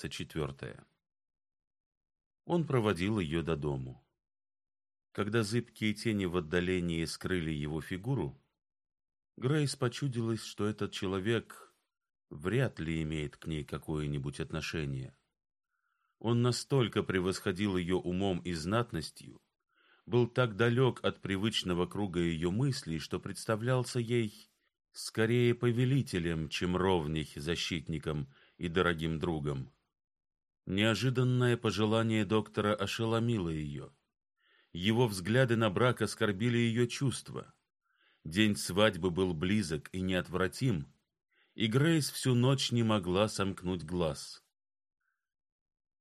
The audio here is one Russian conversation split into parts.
двадцать четвертое. Он проводил ее до дому. Когда зыбкие тени в отдалении скрыли его фигуру, Грейс почудилось, что этот человек вряд ли имеет к ней какое-нибудь отношение. Он настолько превосходил ее умом и знатностью, был так далек от привычного круга ее мыслей, что представлялся ей скорее повелителем, чем ровней защитником и дорогим другом. Неожиданное пожелание доктора ошеломило ее. Его взгляды на брак оскорбили ее чувства. День свадьбы был близок и неотвратим, и Грейс всю ночь не могла сомкнуть глаз.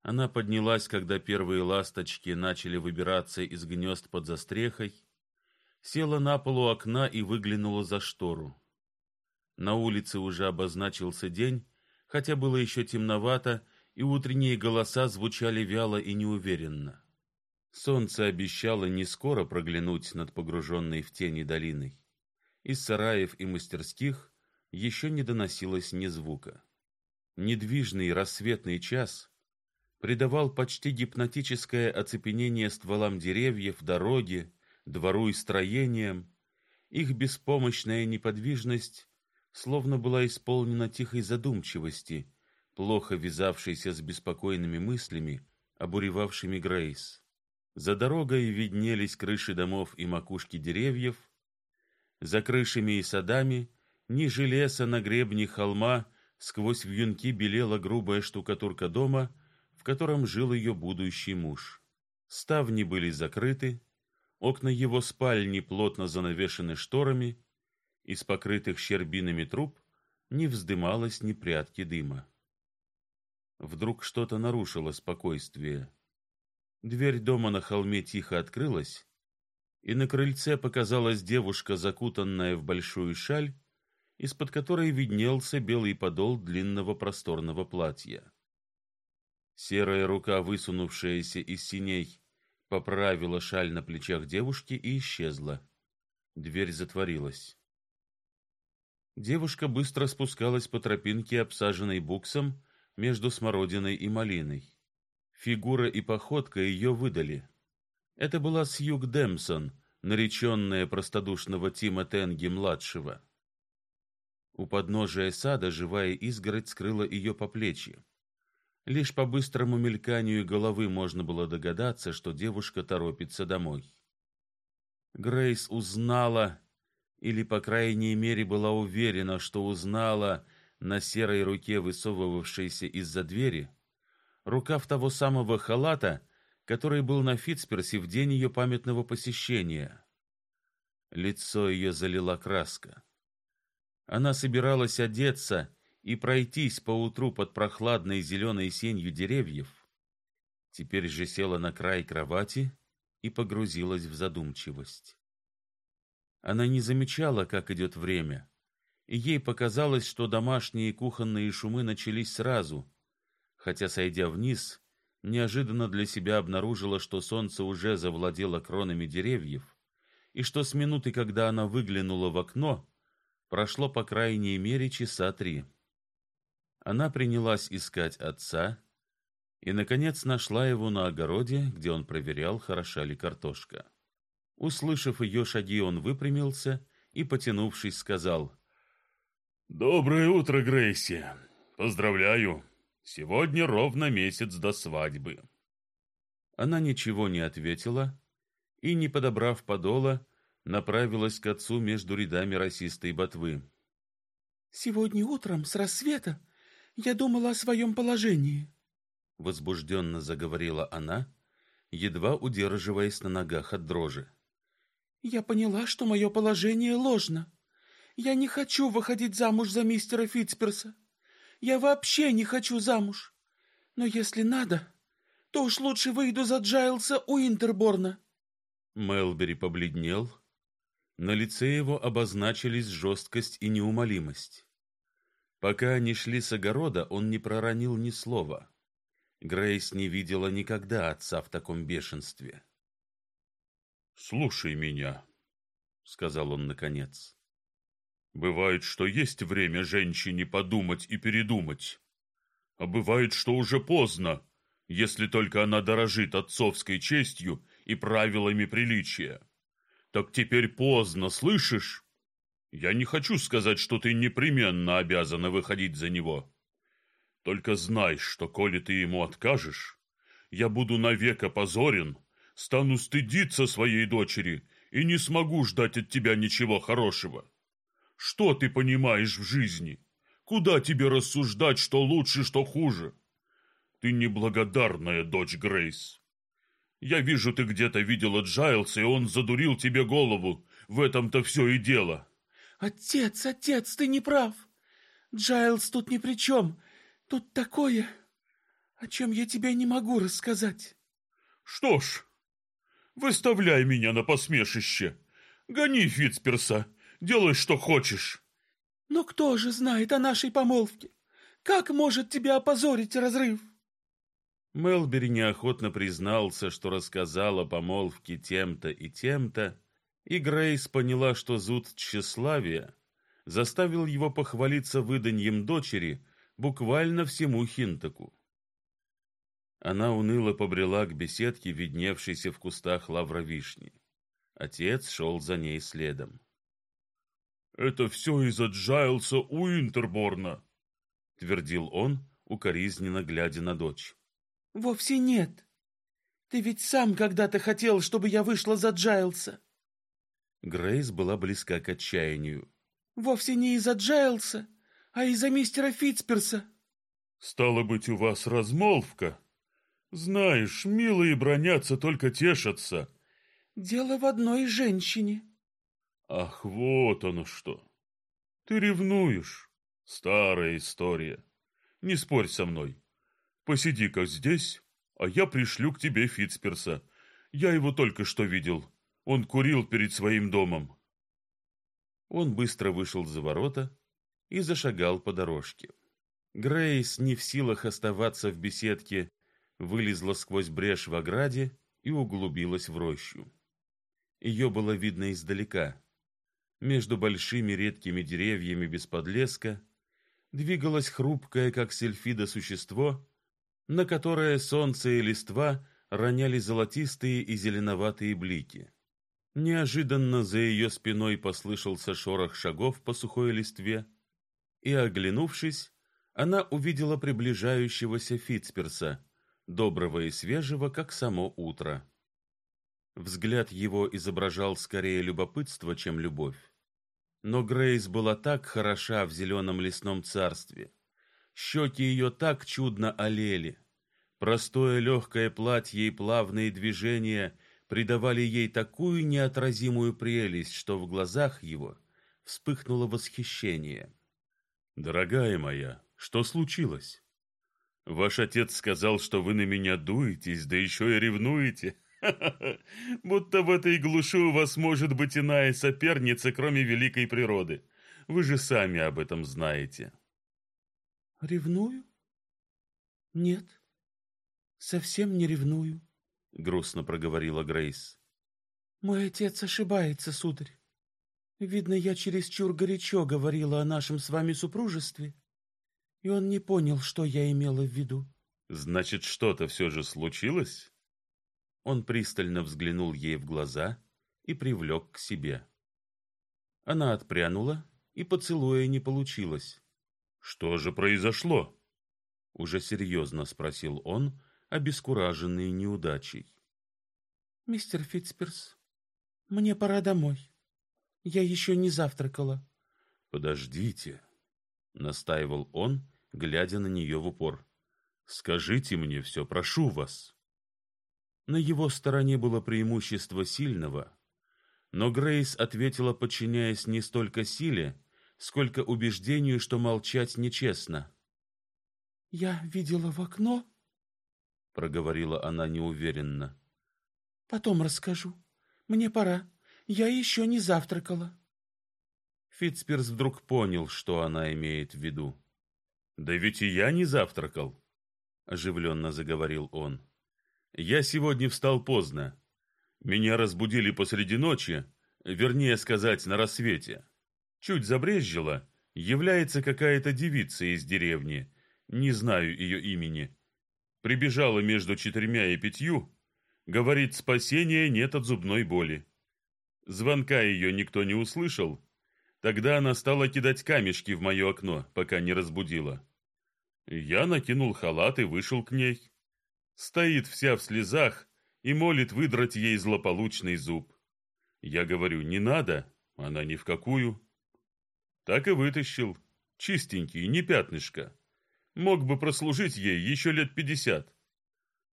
Она поднялась, когда первые ласточки начали выбираться из гнезд под застрехой, села на полу окна и выглянула за штору. На улице уже обозначился день, хотя было еще темновато, и утренние голоса звучали вяло и неуверенно. Солнце обещало не скоро проглянуть над погруженной в тени долиной. Из сараев и мастерских еще не доносилось ни звука. Недвижный рассветный час придавал почти гипнотическое оцепенение стволам деревьев, дороге, двору и строениям. Их беспомощная неподвижность словно была исполнена тихой задумчивости, плохо вязавшейся с беспокойными мыслями, обуревавшими Грейс. За дорогой виднелись крыши домов и макушки деревьев, за крышами и садами, ниже леса на гребне холма, сквозь вьюнки белела грубая штукатурка дома, в котором жил ее будущий муж. Ставни были закрыты, окна его спальни плотно занавешены шторами, из покрытых щербинами труб не вздымалось ни прядки дыма. Вдруг что-то нарушило спокойствие. Дверь дома на холме тихо открылась, и на крыльце показалась девушка, закутанная в большую шаль, из-под которой виднелся белый подол длинного просторного платья. Серая рука, высунувшаяся из синей, поправила шаль на плечах девушки и исчезла. Дверь затворилась. Девушка быстро спускалась по тропинке, обсаженной буксом между смородиной и малиной. Фигура и походка ее выдали. Это была Сьюг Демсон, нареченная простодушного Тима Тенги младшего. У подножия сада живая изгородь скрыла ее по плечи. Лишь по быстрому мельканию головы можно было догадаться, что девушка торопится домой. Грейс узнала или, по крайней мере, была уверена, что узнала на серой руке, высовывавшейся из-за двери, рукав того самого халата, который был на Фитцперсе в день ее памятного посещения. Лицо ее залила краска. Она собиралась одеться и пройтись по утру под прохладной зеленой сенью деревьев. Теперь же села на край кровати и погрузилась в задумчивость. Она не замечала, как идет время, и ей показалось, что домашние кухонные шумы начались сразу, хотя, сойдя вниз, неожиданно для себя обнаружила, что солнце уже завладело кронами деревьев, и что с минуты, когда она выглянула в окно, прошло по крайней мере часа три. Она принялась искать отца и наконец нашла его на огороде, где он проверял, хороша ли картошка. Услышав ее шаги, он выпрямился и, потянувшись, сказал: "Доброе утро, Грейси. Поздравляю. Сегодня ровно месяц до свадьбы". Она ничего не ответила и, не подобрав подола, направилась к отцу между рядами росистой ботвы. Сегодня утром с рассвета я думала о своем положении, возбужденно заговорила она, едва удерживаясь на ногах от дрожи. Я поняла, что мое положение ложно. Я не хочу выходить замуж за мистера Фитцперса. Я вообще не хочу замуж. Но если надо, то уж лучше выйду за Джайлса у Интерборна. Мелбери побледнел. На лице его обозначились жесткость и неумолимость. Пока они шли с огорода, он не проронил ни слова. Грейс не видела никогда отца в таком бешенстве. Слушай меня, сказал он наконец. Бывает, что есть время женщине подумать и передумать. А бывает, что уже поздно, если только она дорожит отцовской честью и правилами приличия. Так теперь поздно, слышишь? Я не хочу сказать, что ты непременно обязана выходить за него. Только знай, что коли ты ему откажешь, я буду навек опозорен, стану стыдиться своей дочери и не смогу ждать от тебя ничего хорошего. Что ты понимаешь в жизни? Куда тебе рассуждать, что лучше, что хуже? Ты неблагодарная дочь Грейс. Я вижу, ты где-то видела Джайлса, и он задурил тебе голову. В этом-то все и дело. Отец, отец, ты не прав. Джайлс тут ни при чем. Тут такое, о чем я тебе не могу рассказать. Что ж, выставляй меня на посмешище. Гони Фитцперса, делай, что хочешь. Но кто же знает о нашей помолвке? Как может тебя опозорить разрыв? Мелбери неохотно признался, что рассказал о помолвке тем-то и тем-то, и Грейс поняла, что зуд тщеславия заставил его похвалиться выданьем дочери буквально всему Хинтаку. Она уныло побрела к беседке, видневшейся в кустах лавровишни. Отец шел за ней следом. «Это все из-за Джайлса Уинтерборна», — твердил он, укоризненно глядя на дочь. Вовсе нет. Ты ведь сам когда-то хотел, чтобы я вышла за Джайлса. Грейс была близка к отчаянию. Вовсе не из-за Джайлса, а из-за мистера Фитцперса. Стало быть, у вас размолвка. Знаешь, милые бронятся, только тешатся. Дело в одной женщине. Ах, вот оно что. Ты ревнуешь. Старая история. Не спорь со мной. Посиди-ка здесь, а я пришлю к тебе Фитцперса. Я его только что видел. Он курил перед своим домом. Он быстро вышел за ворота и зашагал по дорожке. Грейс, не в силах оставаться в беседке, вылезла сквозь брешь в ограде и углубилась в рощу. Ее было видно издалека. Между большими редкими деревьями без подлеска двигалось хрупкое, как сельфида, существо на которое солнце и листва роняли золотистые и зеленоватые блики. Неожиданно за ее спиной послышался шорох шагов по сухой листве, и, оглянувшись, она увидела приближающегося Фитцперса, доброго и свежего, как само утро. Взгляд его изображал скорее любопытство, чем любовь. Но Грейс была так хороша в зеленом лесном царстве, Щеки ее так чудно олели. Простое легкое платье и плавные движения придавали ей такую неотразимую прелесть, что в глазах его вспыхнуло восхищение. Дорогая моя, что случилось? Ваш отец сказал, что вы на меня дуетесь, да еще и ревнуете. Будто в этой глуши у вас может быть иная соперница, кроме великой природы. Вы же сами об этом знаете. Ревную? Нет, совсем не ревную, грустно проговорила Грейс. Мой отец ошибается, сударь. Видно, я чересчур горячо говорила о нашем с вами супружестве, и он не понял, что я имела в виду. Значит, что-то все же случилось? Он пристально взглянул ей в глаза и привлек к себе. Она отпрянула, и поцелуя не получилось. Что же произошло? Уже серьезно спросил он, обескураженный неудачей. Мистер Фитцперс, мне пора домой. Я еще не завтракала. Подождите, настаивал он, глядя на нее в упор. Скажите мне все, прошу вас. На его стороне было преимущество сильного, но Грейс ответила, подчиняясь не столько силе, сколько убеждению, что молчать нечестно. Я видела в окно, проговорила она неуверенно. Потом расскажу. Мне пора. Я еще не завтракала. Фитцперс вдруг понял, что она имеет в виду. Да ведь и я не завтракал, оживленно заговорил он. Я сегодня встал поздно. Меня разбудили посреди ночи, вернее сказать, на рассвете. Чуть забрезжило, является какая-то девица из деревни, не знаю ее имени, прибежала между четырьмя и пятью, говорит, спасения нет от зубной боли. Звонка ее никто не услышал, тогда она стала кидать камешки в мое окно, пока не разбудила. Я накинул халат и вышел к ней. Стоит вся в слезах и молит выдрать ей злополучный зуб. Я говорю, не надо, она ни в какую. Так и вытащил, чистенький, не пятнышко. Мог бы прослужить ей еще лет пятьдесят.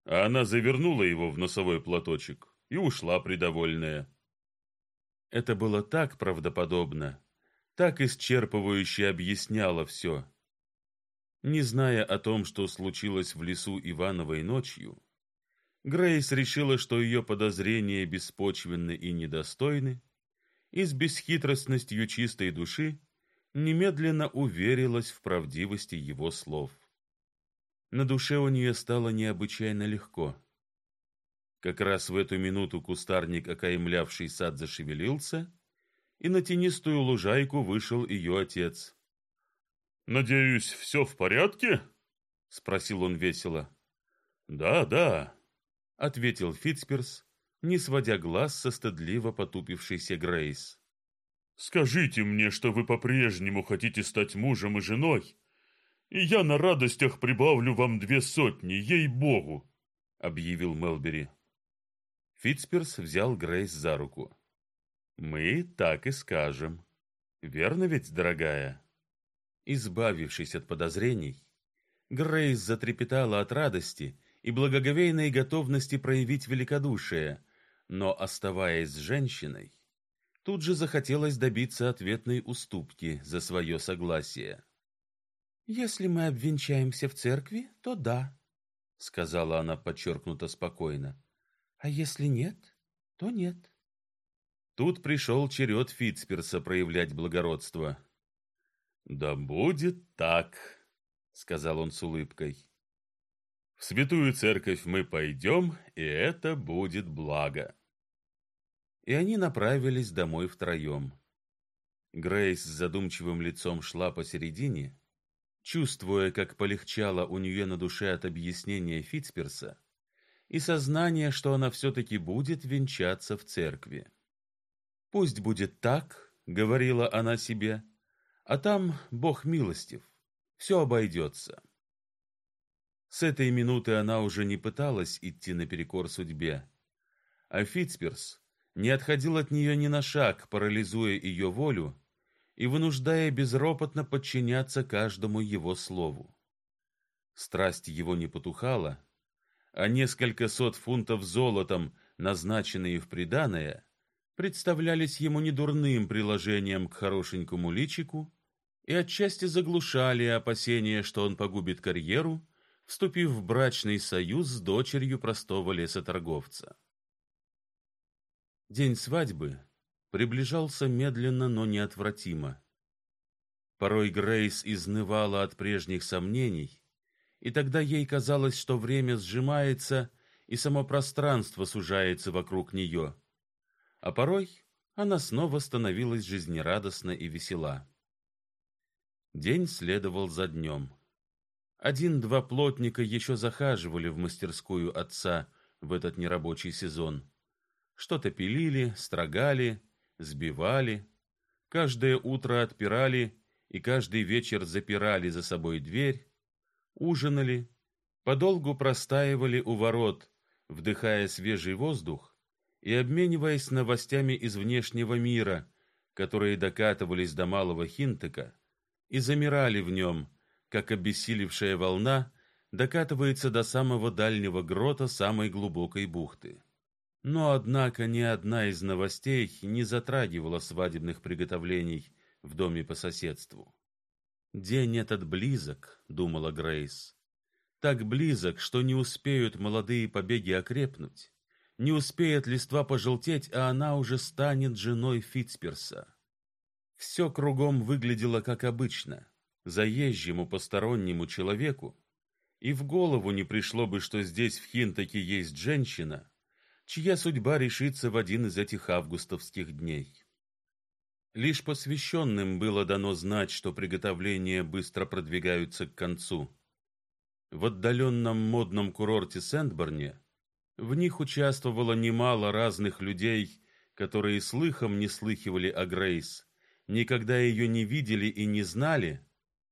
А она завернула его в носовой платочек и ушла придовольная. Это было так правдоподобно, так исчерпывающе объясняло все. Не зная о том, что случилось в лесу Ивановой ночью, Грейс решила, что ее подозрения беспочвенны и недостойны, и с бесхитростностью чистой души немедленно уверилась в правдивости его слов. На душе у нее стало необычайно легко. Как раз в эту минуту кустарник, окаймлявший сад, зашевелился, и на тенистую лужайку вышел ее отец. «Надеюсь, все в порядке?» — спросил он весело. «Да, да», — ответил Фитцперс, не сводя глаз со стыдливо потупившейся Грейс. Скажите мне, что вы по-прежнему хотите стать мужем и женой, и я на радостях прибавлю вам две сотни, ей-богу, — объявил Мелбери. Фитцперс взял Грейс за руку. «Мы так и скажем. Верно ведь, дорогая?» Избавившись от подозрений, Грейс затрепетала от радости и благоговейной готовности проявить великодушие, но, оставаясь с женщиной, тут же захотелось добиться ответной уступки за свое согласие. «Если мы обвенчаемся в церкви, то да», — сказала она подчеркнуто спокойно. «А если нет, то нет». Тут пришел черед Фитцперса проявлять благородство. «Да будет так», — сказал он с улыбкой. «В святую церковь мы пойдем, и это будет благо» и они направились домой втроем. Грейс с задумчивым лицом шла посередине, чувствуя, как полегчало у нее на душе от объяснения Фитцперса и сознание, что она все-таки будет венчаться в церкви. «Пусть будет так», — говорила она себе, — «а там Бог милостив, все обойдется». С этой минуты она уже не пыталась идти наперекор судьбе, а Фитцперс не отходил от нее ни на шаг, парализуя ее волю и вынуждая безропотно подчиняться каждому его слову. Страсть его не потухала, а несколько сот фунтов золотом, назначенные в приданое, представлялись ему недурным приложением к хорошенькому личику и отчасти заглушали опасения, что он погубит карьеру, вступив в брачный союз с дочерью простого лесоторговца. День свадьбы приближался медленно, но неотвратимо. Порой Грейс изнывала от прежних сомнений, и тогда ей казалось, что время сжимается и само пространство сужается вокруг нее. А порой она снова становилась жизнерадостна и весела. День следовал за днем. Один-два плотника еще захаживали в мастерскую отца в этот нерабочий сезон. Что-то пилили, строгали, сбивали. Каждое утро отпирали и каждый вечер запирали за собой дверь, ужинали, подолгу простаивали у ворот, вдыхая свежий воздух и обмениваясь новостями из внешнего мира, которые докатывались до малого Хинтека и замирали в нем, как обессилевшая волна докатывается до самого дальнего грота самой глубокой бухты. Но, однако, ни одна из новостей не затрагивала свадебных приготовлений в доме по соседству. «День этот близок», — думала Грейс. «Так близок, что не успеют молодые побеги окрепнуть, не успеет листва пожелтеть, а она уже станет женой Фитцперса». Все кругом выглядело как обычно, заезжему постороннему человеку, и в голову не пришло бы, что здесь в Хинтаке есть женщина, чья судьба решится в один из этих августовских дней. Лишь посвященным было дано знать, что приготовления быстро продвигаются к концу. в отдаленном модном курорте Сент-Барне в них участвовало немало разных людей, которые слыхом не слыхивали о Грейс, никогда ее не видели и не знали,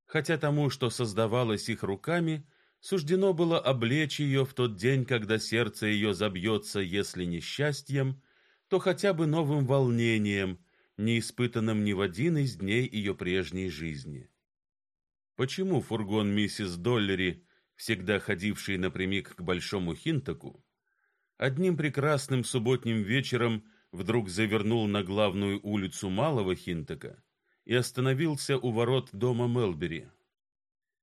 хотя тому, что создавалось их руками, суждено было облечь ее в тот день, когда сердце ее забьется, если не счастьем, то хотя бы новым волнением, не испытанным ни в один из дней ее прежней жизни. Почему фургон миссис Доллери, всегда ходивший напрямик к Большому Хинтаку, одним прекрасным субботним вечером вдруг завернул на главную улицу Малого Хинтака и остановился у ворот дома Мелбери.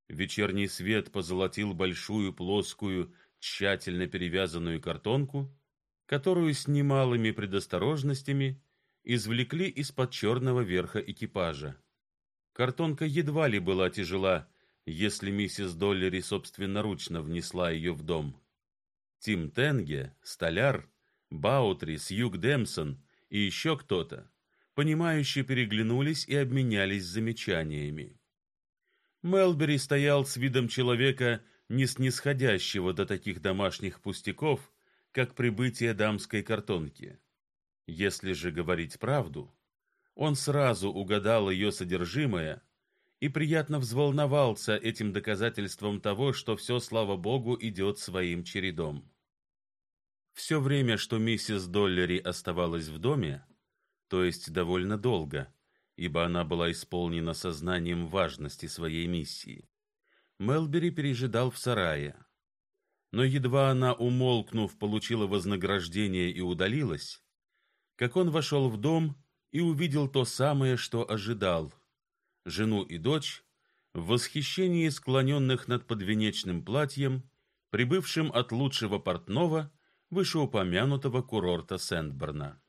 Вечерний свет позолотил большую плоскую, тщательно перевязанную картонку, которую с немалыми предосторожностями извлекли из-под черного верха экипажа. Картонка едва ли была тяжела, если миссис Доллери собственноручно внесла ее в дом. Тим Тенге, столяр, Баутри, Сьюг Демсон и еще кто-то, понимающие переглянулись и обменялись замечаниями. Мелбери стоял с видом человека, не снисходящего до таких домашних пустяков, как прибытие дамской картонки. Если же говорить правду, он сразу угадал ее содержимое и приятно взволновался этим доказательством того, что все, слава богу, идет своим чередом. Все время, что миссис Доллери оставалась в доме, то есть довольно долго, ибо она была исполнена сознанием важности своей миссии, Мелбери пережидал в сарае. Но едва она, умолкнув, получила вознаграждение и удалилась, как он вошел в дом и увидел то самое, что ожидал — жену и дочь, в восхищении склоненных над подвенечным платьем, прибывшим от лучшего портного вышеупомянутого курорта Сент-Барна.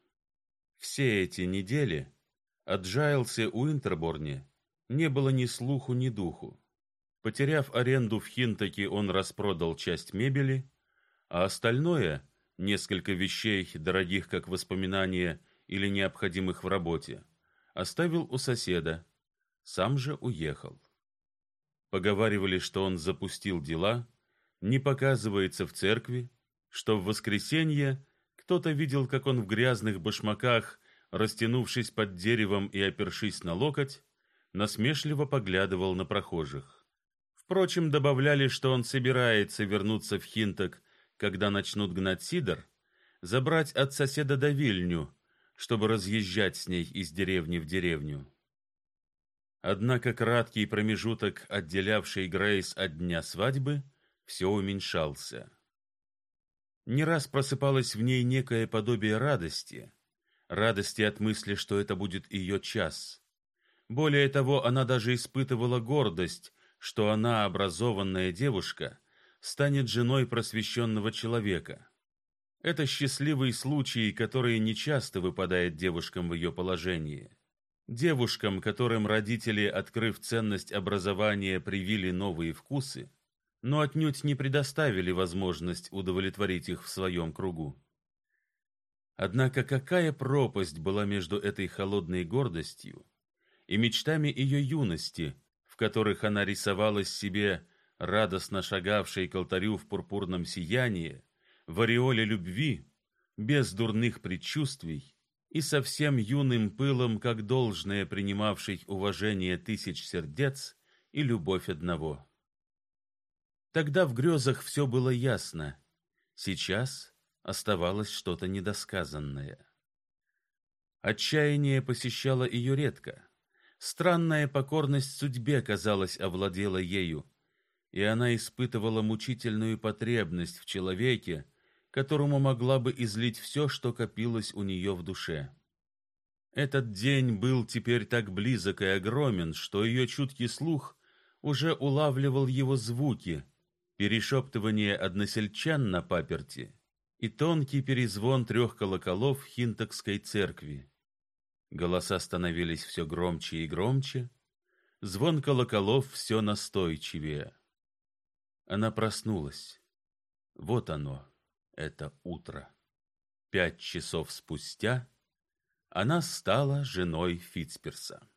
Все эти недели от Джайлсе Уинтерборне не было ни слуху, ни духу. Потеряв аренду в Хинтаке, он распродал часть мебели, а остальное, несколько вещей, дорогих как воспоминания или необходимых в работе, оставил у соседа, сам же уехал. Поговаривали, что он запустил дела, не показывается в церкви, что в воскресенье кто-то видел, как он в грязных башмаках, растянувшись под деревом и опершись на локоть, насмешливо поглядывал на прохожих. Впрочем, добавляли, что он собирается вернуться в Хинток, когда начнут гнать сидр, забрать от соседа давильню, чтобы разъезжать с ней из деревни в деревню. Однако краткий промежуток, отделявший Грейс от дня свадьбы, все уменьшался. Не раз просыпалось в ней некое подобие радости, радости от мысли, что это будет ее час. Более того, она даже испытывала гордость, что она, образованная девушка, станет женой просвещенного человека. Это счастливый случай, который нечасто выпадает девушкам в ее положении. Девушкам, которым родители, открыв ценность образования, привили новые вкусы, но отнюдь не предоставили возможность удовлетворить их в своем кругу. Однако какая пропасть была между этой холодной гордостью и мечтами ее юности, в которых она рисовалась себе радостно шагавшей к алтарю в пурпурном сиянии, в ореоле любви, без дурных предчувствий и совсем юным пылом, как должное принимавшей уважение тысяч сердец и любовь одного. Тогда в грезах все было ясно. Сейчас оставалось что-то недосказанное. Отчаяние посещало ее редко. Странная покорность судьбе, казалось, овладела ею, и она испытывала мучительную потребность в человеке, которому могла бы излить все, что копилось у нее в душе. Этот день был теперь так близок и огромен, что ее чуткий слух уже улавливал его звуки, перешептывание односельчан на паперти и тонкий перезвон трех колоколов Хинтокской церкви. Голоса становились все громче и громче, звон колоколов все настойчивее. Она проснулась. Вот оно, это утро. Пять часов спустя она стала женой Фитцперса.